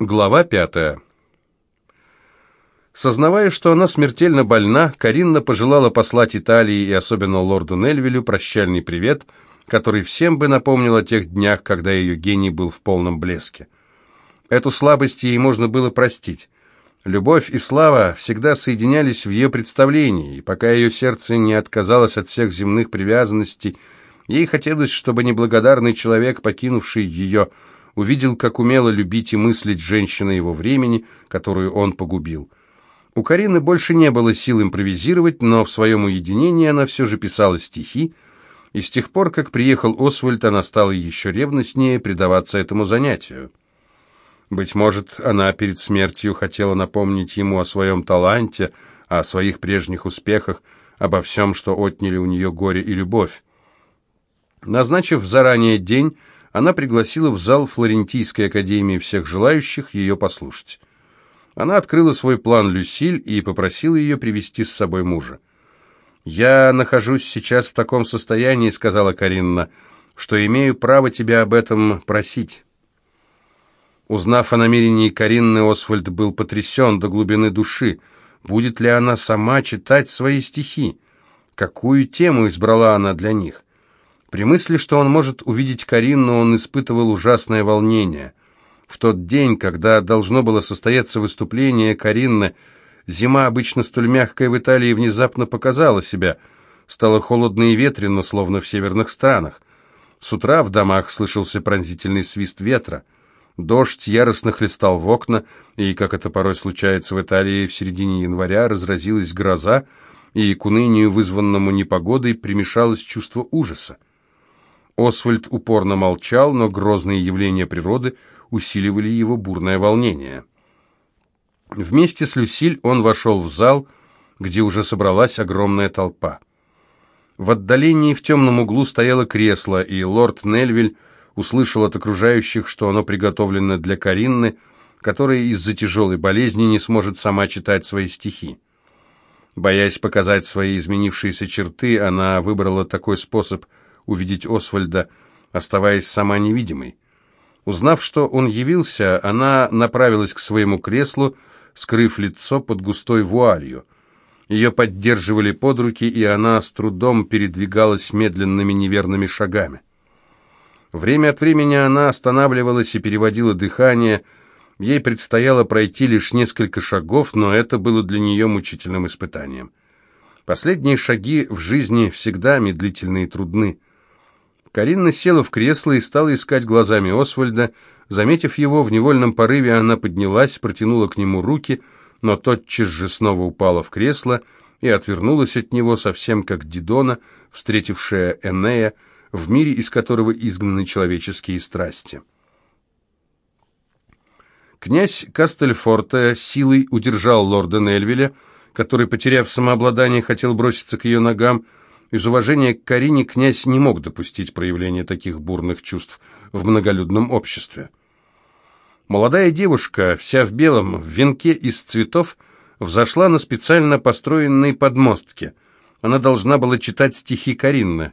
Глава пятая. Сознавая, что она смертельно больна, Каринна пожелала послать Италии и особенно лорду Нельвилю прощальный привет, который всем бы напомнил о тех днях, когда ее гений был в полном блеске. Эту слабость ей можно было простить. Любовь и слава всегда соединялись в ее представлении, и пока ее сердце не отказалось от всех земных привязанностей, ей хотелось, чтобы неблагодарный человек, покинувший ее, увидел, как умело любить и мыслить женщина его времени, которую он погубил. У Карины больше не было сил импровизировать, но в своем уединении она все же писала стихи, и с тех пор, как приехал Освальд, она стала еще ревностнее предаваться этому занятию. Быть может, она перед смертью хотела напомнить ему о своем таланте, о своих прежних успехах, обо всем, что отняли у нее горе и любовь. Назначив заранее день, она пригласила в зал Флорентийской академии всех желающих ее послушать. Она открыла свой план Люсиль и попросила ее привести с собой мужа. «Я нахожусь сейчас в таком состоянии», — сказала Каринна, — «что имею право тебя об этом просить». Узнав о намерении Каринны, Освальд был потрясен до глубины души. Будет ли она сама читать свои стихи? Какую тему избрала она для них? При мысли, что он может увидеть Каринну, он испытывал ужасное волнение. В тот день, когда должно было состояться выступление Каринны, зима, обычно столь мягкая в Италии, внезапно показала себя. Стало холодно и ветрено, словно в северных странах. С утра в домах слышался пронзительный свист ветра. Дождь яростно хлестал в окна, и, как это порой случается в Италии, в середине января разразилась гроза, и к унынию, вызванному непогодой, примешалось чувство ужаса. Освальд упорно молчал, но грозные явления природы усиливали его бурное волнение. Вместе с Люсиль он вошел в зал, где уже собралась огромная толпа. В отдалении в темном углу стояло кресло, и лорд Нельвиль услышал от окружающих, что оно приготовлено для Каринны, которая из-за тяжелой болезни не сможет сама читать свои стихи. Боясь показать свои изменившиеся черты, она выбрала такой способ увидеть Освальда, оставаясь сама невидимой. Узнав, что он явился, она направилась к своему креслу, скрыв лицо под густой вуалью. Ее поддерживали под руки, и она с трудом передвигалась медленными неверными шагами. Время от времени она останавливалась и переводила дыхание. Ей предстояло пройти лишь несколько шагов, но это было для нее мучительным испытанием. Последние шаги в жизни всегда медлительны и трудны. Каринна села в кресло и стала искать глазами Освальда. Заметив его, в невольном порыве она поднялась, протянула к нему руки, но тотчас же снова упала в кресло и отвернулась от него, совсем как Дидона, встретившая Энея, в мире, из которого изгнаны человеческие страсти. Князь Кастельфорте силой удержал лорда Нельвиля, который, потеряв самообладание, хотел броситься к ее ногам. Из уважения к Карине князь не мог допустить проявления таких бурных чувств в многолюдном обществе. Молодая девушка, вся в белом, в венке из цветов, взошла на специально построенной подмостке. Она должна была читать стихи Каринны.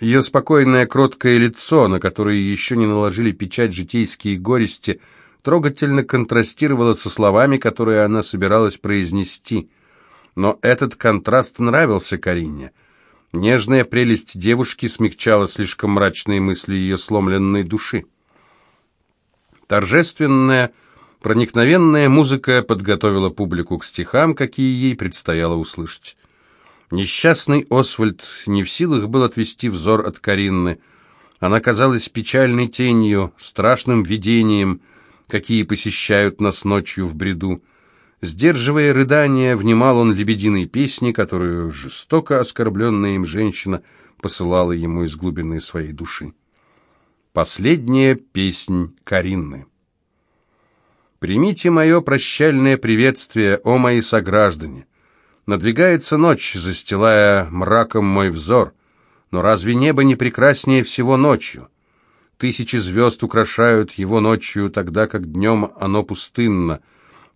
Ее спокойное, кроткое лицо, на которое еще не наложили печать житейские горести, трогательно контрастировало со словами, которые она собиралась произнести. Но этот контраст нравился Карине. Нежная прелесть девушки смягчала слишком мрачные мысли ее сломленной души. Торжественная, проникновенная музыка подготовила публику к стихам, какие ей предстояло услышать. Несчастный Освальд не в силах был отвести взор от Каринны. Она казалась печальной тенью, страшным видением, какие посещают нас ночью в бреду. Сдерживая рыдания, внимал он лебединой песни, которую жестоко оскорбленная им женщина посылала ему из глубины своей души. Последняя песнь Каринны. «Примите мое прощальное приветствие, о мои сограждане!» Надвигается ночь, застилая мраком мой взор. Но разве небо не прекраснее всего ночью? Тысячи звезд украшают его ночью, тогда как днем оно пустынно.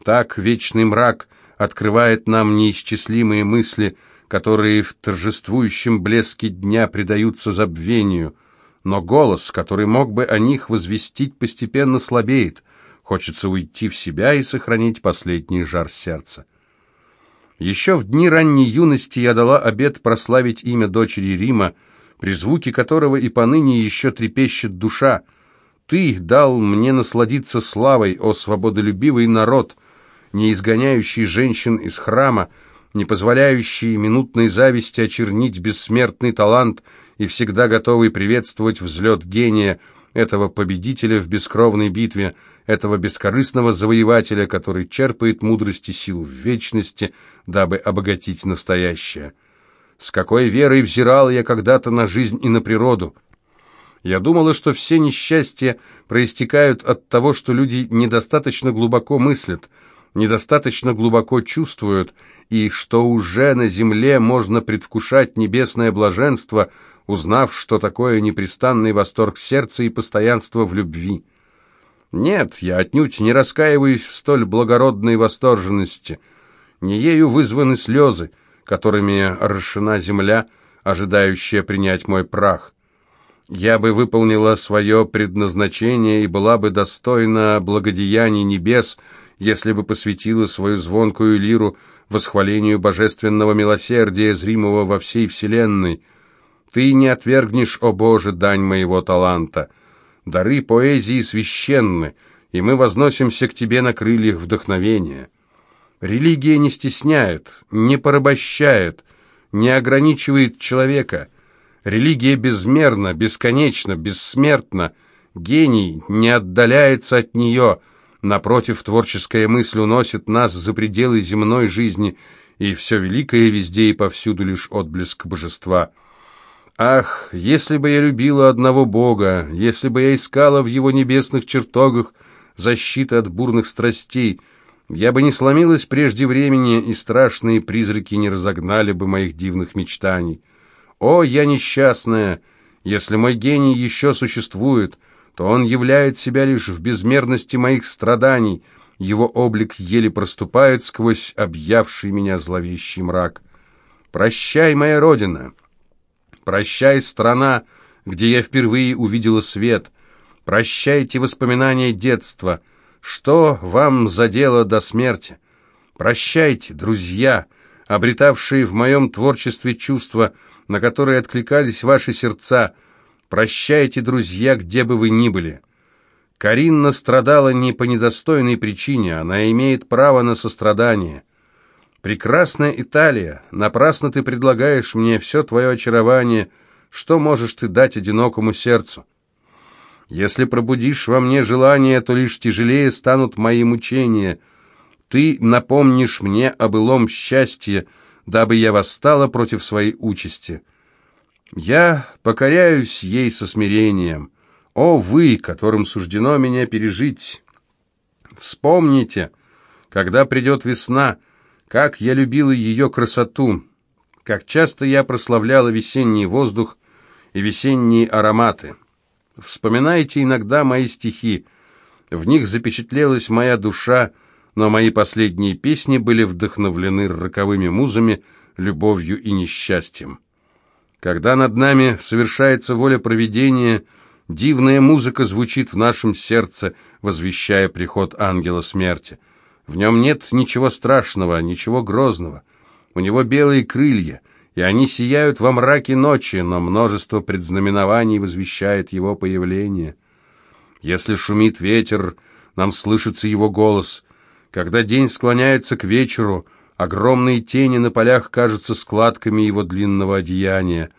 Так вечный мрак открывает нам неисчислимые мысли, которые в торжествующем блеске дня предаются забвению. Но голос, который мог бы о них возвестить, постепенно слабеет. Хочется уйти в себя и сохранить последний жар сердца. Еще в дни ранней юности я дала обет прославить имя дочери Рима, при звуке которого и поныне еще трепещет душа. Ты дал мне насладиться славой, о свободолюбивый народ, не изгоняющий женщин из храма, не позволяющий минутной зависти очернить бессмертный талант и всегда готовый приветствовать взлет гения, этого победителя в бескровной битве, этого бескорыстного завоевателя, который черпает мудрость и силу в вечности, дабы обогатить настоящее. С какой верой взирал я когда-то на жизнь и на природу. Я думала, что все несчастья проистекают от того, что люди недостаточно глубоко мыслят, недостаточно глубоко чувствуют, и что уже на земле можно предвкушать небесное блаженство, узнав, что такое непрестанный восторг сердца и постоянство в любви. Нет, я отнюдь не раскаиваюсь в столь благородной восторженности. Не ею вызваны слезы, которыми орошена земля, ожидающая принять мой прах. Я бы выполнила свое предназначение и была бы достойна благодеяний небес, если бы посвятила свою звонкую лиру восхвалению божественного милосердия, зримого во всей вселенной. Ты не отвергнешь, о Боже, дань моего таланта. Дары поэзии священны, и мы возносимся к тебе на крыльях вдохновения. Религия не стесняет, не порабощает, не ограничивает человека. Религия безмерна, бесконечна, бессмертна. Гений не отдаляется от нее. Напротив, творческая мысль уносит нас за пределы земной жизни, и все великое везде и повсюду лишь отблеск божества – Ах, если бы я любила одного Бога, если бы я искала в его небесных чертогах защиты от бурных страстей, я бы не сломилась прежде времени, и страшные призраки не разогнали бы моих дивных мечтаний. О, я несчастная! Если мой гений еще существует, то он являет себя лишь в безмерности моих страданий, его облик еле проступает сквозь объявший меня зловещий мрак. Прощай, моя родина!» Прощай, страна, где я впервые увидела свет. Прощайте воспоминания детства. Что вам за дело до смерти? Прощайте, друзья, обретавшие в моем творчестве чувства, на которые откликались ваши сердца. Прощайте, друзья, где бы вы ни были. Каринна страдала не по недостойной причине, она имеет право на сострадание. «Прекрасная Италия, напрасно ты предлагаешь мне все твое очарование. Что можешь ты дать одинокому сердцу? Если пробудишь во мне желание, то лишь тяжелее станут мои мучения. Ты напомнишь мне о былом счастье, дабы я восстала против своей участи. Я покоряюсь ей со смирением. О, вы, которым суждено меня пережить! Вспомните, когда придет весна — как я любила ее красоту! Как часто я прославляла весенний воздух и весенние ароматы! Вспоминайте иногда мои стихи. В них запечатлелась моя душа, но мои последние песни были вдохновлены роковыми музами, любовью и несчастьем. Когда над нами совершается воля провидения, дивная музыка звучит в нашем сердце, возвещая приход ангела смерти. В нем нет ничего страшного, ничего грозного. У него белые крылья, и они сияют во мраке ночи, но множество предзнаменований возвещает его появление. Если шумит ветер, нам слышится его голос. Когда день склоняется к вечеру, огромные тени на полях кажутся складками его длинного одеяния.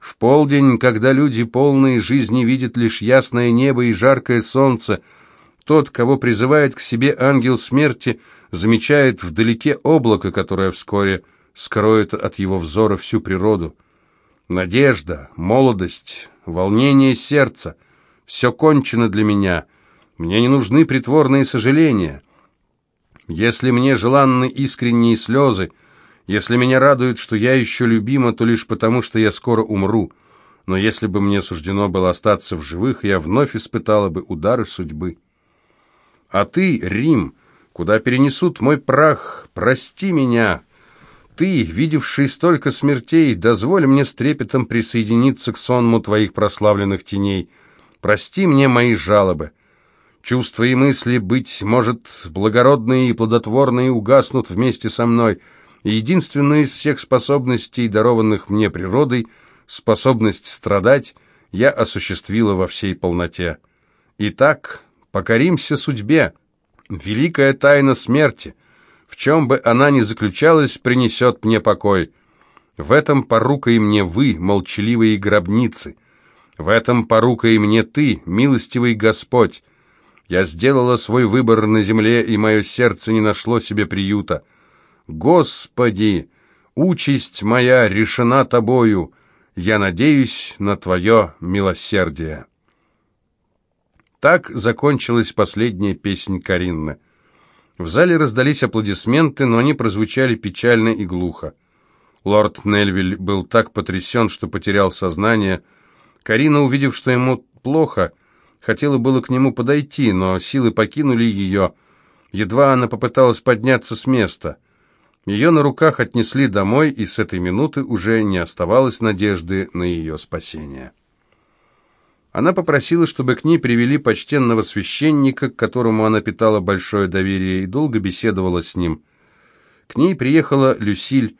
В полдень, когда люди полные жизни видят лишь ясное небо и жаркое солнце, тот, кого призывает к себе ангел смерти, замечает вдалеке облако, которое вскоре скроет от его взора всю природу. Надежда, молодость, волнение сердца — все кончено для меня. Мне не нужны притворные сожаления. Если мне желанны искренние слезы, если меня радует, что я еще любима, то лишь потому, что я скоро умру. Но если бы мне суждено было остаться в живых, я вновь испытала бы удары судьбы. А ты, Рим, куда перенесут мой прах, прости меня. Ты, видевший столько смертей, дозволь мне с трепетом присоединиться к сонму твоих прославленных теней. Прости мне мои жалобы. Чувства и мысли, быть может, благородные и плодотворные, угаснут вместе со мной, и единственная из всех способностей, дарованных мне природой, способность страдать, я осуществила во всей полноте. Итак, покоримся судьбе. Великая тайна смерти, в чем бы она ни заключалась, принесет мне покой. В этом порука и мне вы, молчаливые гробницы. В этом порука и мне ты, милостивый Господь. Я сделала свой выбор на земле, и мое сердце не нашло себе приюта. Господи, участь моя решена Тобою, я надеюсь на Твое милосердие». Так закончилась последняя песня Каринны. В зале раздались аплодисменты, но они прозвучали печально и глухо. Лорд Нельвиль был так потрясен, что потерял сознание. Карина, увидев, что ему плохо, хотела было к нему подойти, но силы покинули ее. Едва она попыталась подняться с места. Ее на руках отнесли домой, и с этой минуты уже не оставалось надежды на ее спасение. Она попросила, чтобы к ней привели почтенного священника, к которому она питала большое доверие, и долго беседовала с ним. К ней приехала Люсиль.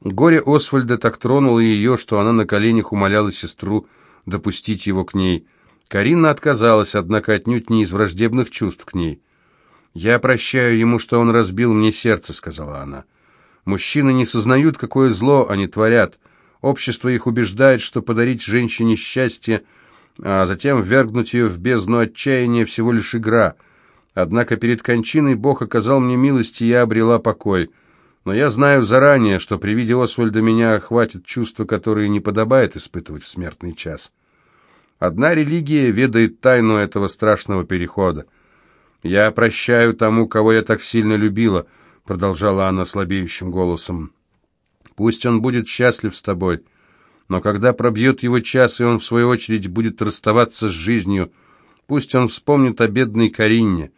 Горе Освальда так тронуло ее, что она на коленях умоляла сестру допустить его к ней. Карина отказалась, однако отнюдь не из враждебных чувств к ней. «Я прощаю ему, что он разбил мне сердце», — сказала она. «Мужчины не сознают, какое зло они творят. Общество их убеждает, что подарить женщине счастье — а затем ввергнуть ее в бездну отчаяния всего лишь игра. Однако перед кончиной Бог оказал мне милость, и я обрела покой. Но я знаю заранее, что при виде Освальда меня охватит чувство, которое не подобает испытывать в смертный час. Одна религия ведает тайну этого страшного перехода. «Я прощаю тому, кого я так сильно любила», — продолжала она слабеющим голосом. «Пусть он будет счастлив с тобой». Но когда пробьет его час, и он, в свою очередь, будет расставаться с жизнью, пусть он вспомнит о бедной Каринне.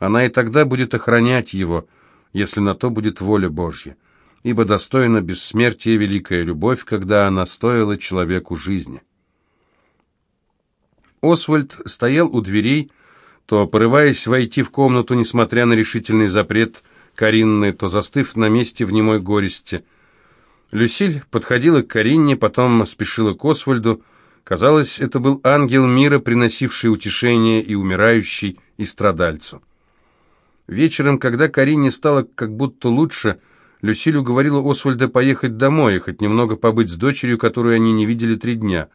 Она и тогда будет охранять его, если на то будет воля Божья. Ибо достойна бессмертия великая любовь, когда она стоила человеку жизни. Освальд стоял у дверей, то порываясь войти в комнату, несмотря на решительный запрет Каринны, то застыв на месте в немой горести – Люсиль подходила к Каринне, потом спешила к Освальду. Казалось, это был ангел мира, приносивший утешение и умирающий, и страдальцу. Вечером, когда Карине стало как будто лучше, Люсиль уговорила Освальда поехать домой и хоть немного побыть с дочерью, которую они не видели три дня.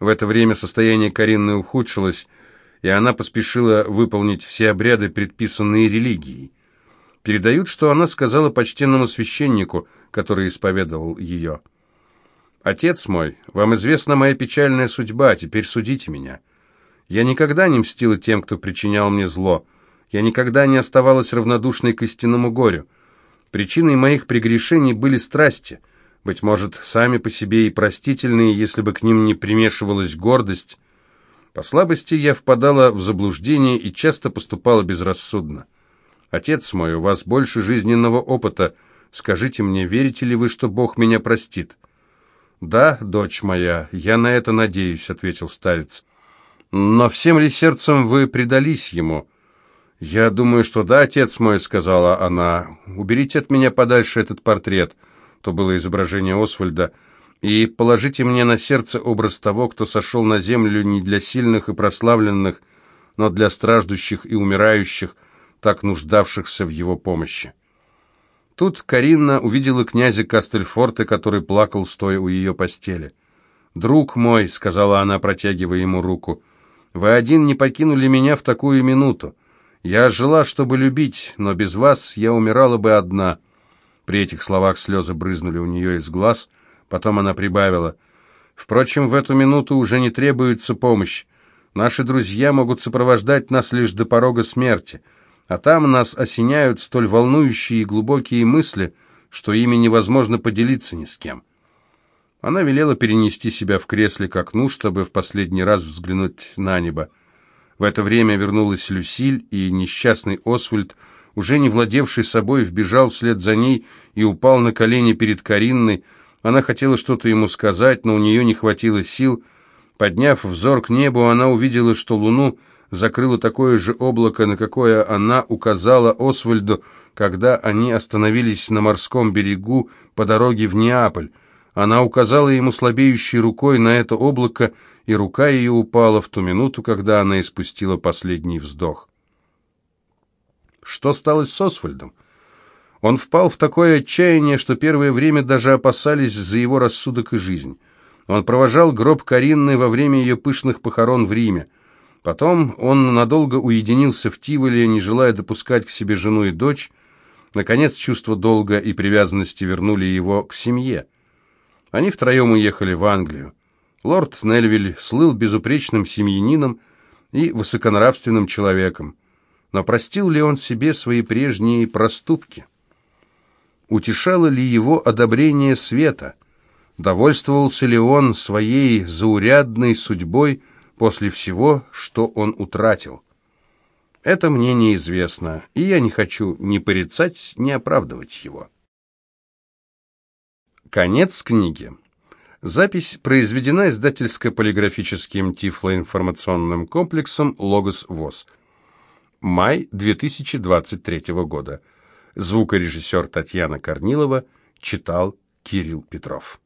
В это время состояние Каринны ухудшилось, и она поспешила выполнить все обряды, предписанные религией. Передают, что она сказала почтенному священнику – который исповедовал ее. «Отец мой, вам известна моя печальная судьба, теперь судите меня. Я никогда не мстила тем, кто причинял мне зло. Я никогда не оставалась равнодушной к истинному горю. Причиной моих прегрешений были страсти, быть может, сами по себе и простительные, если бы к ним не примешивалась гордость. По слабости я впадала в заблуждение и часто поступала безрассудно. Отец мой, у вас больше жизненного опыта — Скажите мне, верите ли вы, что Бог меня простит?» «Да, дочь моя, я на это надеюсь», — ответил старец. «Но всем ли сердцем вы предались ему?» «Я думаю, что да, отец мой», — сказала она. «Уберите от меня подальше этот портрет», — то было изображение Освальда, «и положите мне на сердце образ того, кто сошел на землю не для сильных и прославленных, но для страждущих и умирающих, так нуждавшихся в его помощи». Тут Каринна увидела князя Кастельфорте, который плакал, стоя у ее постели. «Друг мой», — сказала она, протягивая ему руку, — «вы один не покинули меня в такую минуту. Я жила, чтобы любить, но без вас я умирала бы одна». При этих словах слезы брызнули у нее из глаз, потом она прибавила, «Впрочем, в эту минуту уже не требуется помощь. Наши друзья могут сопровождать нас лишь до порога смерти» а там нас осеняют столь волнующие и глубокие мысли, что ими невозможно поделиться ни с кем. Она велела перенести себя в кресле к окну, чтобы в последний раз взглянуть на небо. В это время вернулась Люсиль, и несчастный Освальд, уже не владевший собой, вбежал вслед за ней и упал на колени перед Каринной. Она хотела что-то ему сказать, но у нее не хватило сил. Подняв взор к небу, она увидела, что луну закрыло такое же облако, на какое она указала Освальду, когда они остановились на морском берегу по дороге в Неаполь. Она указала ему слабеющей рукой на это облако, и рука ее упала в ту минуту, когда она испустила последний вздох. Что стало с Освальдом? Он впал в такое отчаяние, что первое время даже опасались за его рассудок и жизнь. Он провожал гроб Каринны во время ее пышных похорон в Риме. Потом он надолго уединился в Тиволе, не желая допускать к себе жену и дочь. Наконец, чувство долга и привязанности вернули его к семье. Они втроем уехали в Англию. Лорд Нельвиль слыл безупречным семьянином и высоконравственным человеком. Но простил ли он себе свои прежние проступки? Утешало ли его одобрение света? Довольствовался ли он своей заурядной судьбой после всего, что он утратил? Это мне неизвестно, и я не хочу ни порицать, ни оправдывать его. Конец книги. Запись произведена издательско-полиграфическим тифлоинформационным комплексом «Логос ВОЗ». Май 2023 года. Звукорежиссер Татьяна Корнилова читал Кирилл Петров.